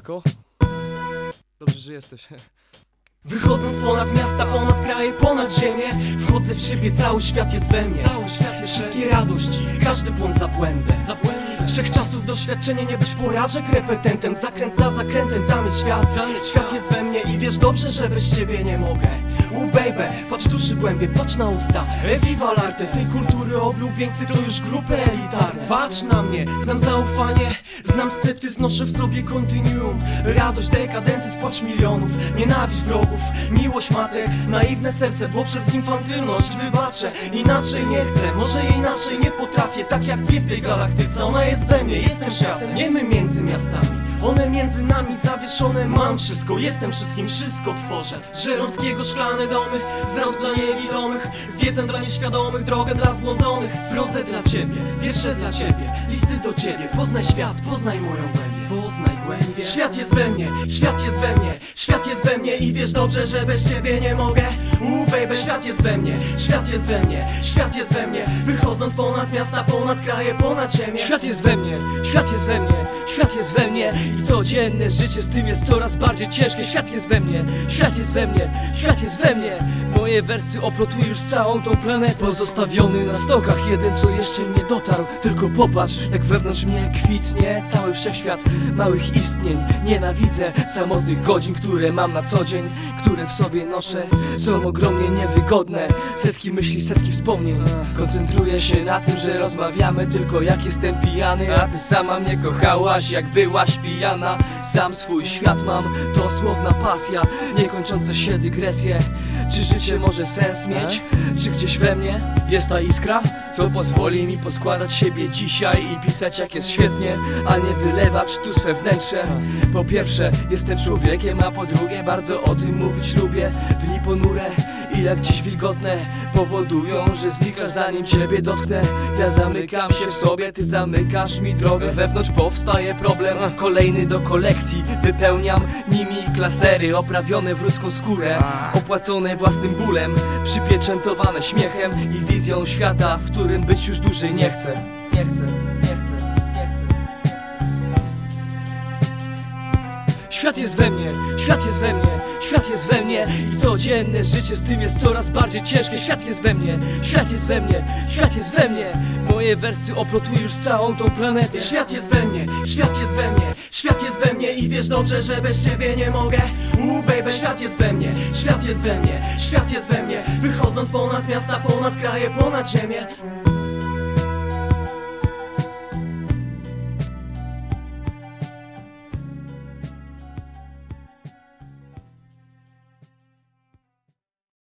Mako? Dobrze, że jesteś. Wychodząc ponad miasta, ponad kraje, ponad ziemię Wchodzę w siebie, cały świat jest we mnie. Cały świat jest Wszystkie radości, każdy błąd za błędem. Wszechczasów doświadczenie, nie być porażek repetentem. Zakręt za zakrętem, tam jest świat Świat. jest we mnie i wiesz dobrze, że bez ciebie nie mogę U baby, patrz duszy głębie, patrz na usta. Eviva l'arte, tej kultury oblubieńcy to już grupy elitarne. Patrz na mnie, znam zaufanie, znam sceptyzm, noszę w sobie kontinuum. Radość, dekadentyzm, płacz milionów. Nienawiść wrogów, miłość matek. Naiwne serce, bo przez infantylność wybaczę. Inaczej nie chcę, może inaczej nie potrafię. Tak jak dwie w tej galaktyce, ona jest we mnie, jestem światem. Nie my między miastami one między nami zawieszone Mam wszystko, jestem wszystkim, wszystko tworzę. Żeromskiego szklane domy Wzrok dla niewidomych Wiedzę dla nieświadomych, drogę dla zbłądzonych Prozę dla ciebie, wiersze dla ciebie Listy do ciebie, poznaj świat, poznaj moją głębię Poznaj głębię Świat jest we mnie, świat jest we mnie Świat jest we mnie i wiesz dobrze, że bez ciebie nie mogę Uuu baby, świat jest we mnie Świat jest we mnie, świat jest we mnie Wychodząc ponad miasta, ponad kraje, ponad ziemię Świat jest we mnie, świat jest we mnie, świat jest we mnie I codzienne życie z tym jest coraz bardziej ciężkie Świat jest we mnie, świat jest we mnie, świat jest we mnie Moje wersy oplotły już całą tą planetę Pozostawiony na stokach, jeden co jeszcze nie dotarł. Tylko popatrz, jak wewnątrz mnie kwitnie cały wszechświat Małych istnień, nienawidzę samotnych godzin, które mam na co dzień Które w sobie noszę, są ogromnie niewygodne. Setki myśli, setki wspomnień. Koncentruję się na tym, że rozmawiamy tylko jak jestem pijany. A ty sama mnie kochałaś, jak byłaś pijana. Sam swój świat mam, to słowna pasja Niekończące się dygresje Czy życie może sens mieć? Czy gdzieś we mnie jest ta iskra? Co pozwoli mi poskładać siebie dzisiaj I pisać jak jest świetnie A nie wylewać tu swe wnętrze Po pierwsze jestem człowiekiem, a po drugie bardzo o tym mówić lubię Dni ponure i jak dziś wilgotne Powodują, że znikasz zanim ciebie dotknę. Ja zamykam się w sobie, ty zamykasz mi drogę. Wewnątrz powstaje problem Kolejny do kolekcji. Wypełniam nimi klasery Oprawione w ludzką skórę. Opłacone własnym bólem Przypieczętowane śmiechem I wizją świata, w którym być już dłużej nie chcę. Nie chcę, nie chcę, Świat jest we mnie, świat jest we mnie, świat jest we mnie I codzienne życie z tym jest coraz bardziej ciężkie Świat jest we mnie, świat jest we mnie, świat jest we mnie Moje wersy oplotły już całą tą planetę Świat jest we mnie, świat jest we mnie, świat jest we mnie i wiesz dobrze, że bez ciebie nie mogę Uuu baby, świat jest we mnie, świat jest we mnie, świat jest we mnie Wychodząc ponad miasta, ponad kraje, ponad ziemię